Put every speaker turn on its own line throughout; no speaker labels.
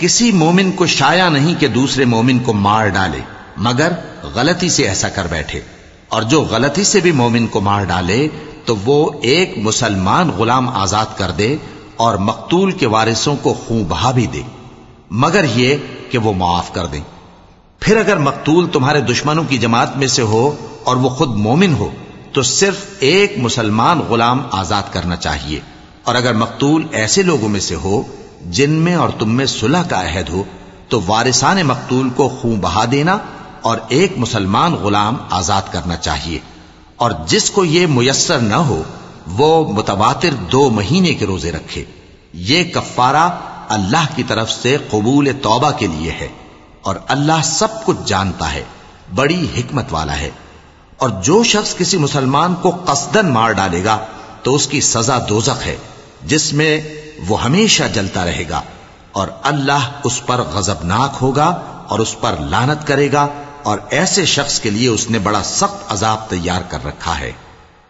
किसी मोमिन को शाया नहीं कि दूसरे मोमिन को मार डाले, मगर गलती से ऐसा कर बैठे। और जो गलती से भी मोमिन को मार डाले तो वो एक मुसलमान गुलाम आज़ाद कर दे और मकतूल के वारिसों को खूं बहा भी दे। मगर यह कि वो माफ़ कर दें। फिर अगर मकतूल तुम्हारे दुश्मनों की जमात में से हो और वो खुद मोमिन हो तो सिर्फ़ एक मुसलमान गुलाम आज़ाद करना चाहिए। और अगर मकतूल ऐसे लोगों में से हो जिनमें और तुम में सुलह का अहद हो तो वारिसान मकतूल को खूं बहा देना और एक मुसलमान गुलाम आज़ाद करना चाहिए। और जिसको ये मुयसर न हो, वो मुतवातिर दो महीने के रोज़े रखे। ये कफ्फारा अल्लाह की तरफ़ से कबूल तौबा के लिए है। और अल्लाह सब कुछ जानता है, बड़ी हिकमत वाला है। और जो शख्स किसी मुसलमान को कसदन मार डालेगा तो उसकी सजा दोजक है, जिसमें वो हमेशा जलता रहेगा और अल्लाह उस पर गजबनाक होगा और उस पर लानत करेगा और ऐसे शख्स के लिए उसने बड़ा सख्त अजाब तैयार कर रखा है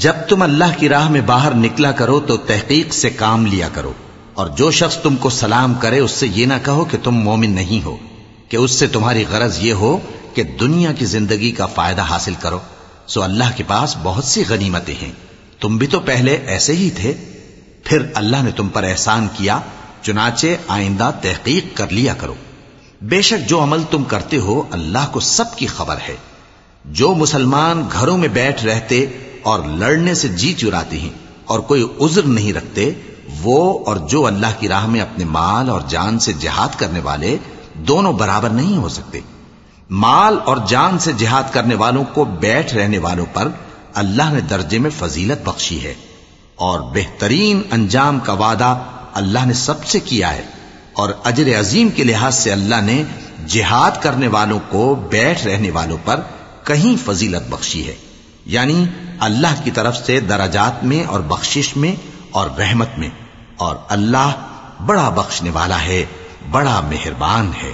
जब तुम अल्लाह की राह में बाहर निकला करो तो तहकीक से काम लिया करो, और जो शख्स तुमको सलाम करे उससे ये ना कहो कि तुम मोमिन नहीं हो, कि उससे तुम्हारी गरज ये हो कि दुनिया की ज़िंदगी का फ़ायदा हासिल करो। सो अल्लाह के पास बहुत सी गनीमतें हैं। तुम भी तो पहले ऐसे ही थे। फिर अल्लाह ने तुम पर एहसान किया, चुनाचे आइंदा तहकीक कर लिया करो। बेशक जो अमल तुम करते हो अल्लाह को सबकी खबर है। जो मुसलमान घरों में बैठ रहते और लड़ने से जी चुराते हैं और कोई उज्र नहीं रखते, वो और जो अल्लाह की राह में अपने माल और जान से जिहाद करने वाले दोनों बराबर नहीं हो सकते। माल और जान से जिहाद करने वालों को बैठ रहने वालों पर अल्लाह ने दर्जे में फजीलत बख्शी है और बेहतरीन अंजाम का वादा अल्लाह ने सबसे किया है और अजर अजीम के लिहाज से अल्लाह ने जिहाद करने वालों को बैठ रहने वालों पर कहीं फजीलत बख्शी है। यानी अल्लाह की तरफ से दराजात में और बख्शिश में और रहमत में और अल्लाह बड़ा बख्शने वाला है बड़ा मेहरबान है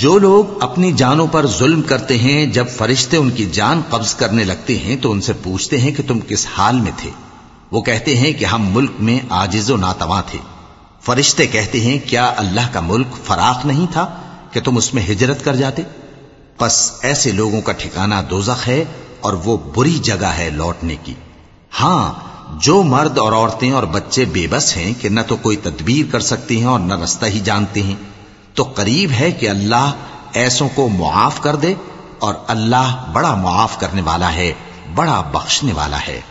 जो लोग अपनी जानों पर जुल्म करते हैं जब फरिश्ते उनकी जान कब्ज करने लगते हैं तो उनसे पूछते हैं कि तुम किस हाल में थे वो कहते हैं कि हम मुल्क में आजिजो नातवा थे फरिश्ते कहते हैं क्या अल्लाह का मुल्क फराख नहीं था कि तुम उसमें हिजरत कर जाते बस ऐसे लोगों का ठिकाना दोजख है और वो बुरी जगह है लौटने की। हाँ, जो मर्द और औरतें और बच्चे बेबस हैं कि न तो कोई तदबीर कर सकती हैं और न रास्ता ही जानते हैं तो करीब है कि अल्लाह ऐसों को मुआफ कर दे और अल्लाह बड़ा मुआफ करने वाला है, बड़ा बख्शने वाला है।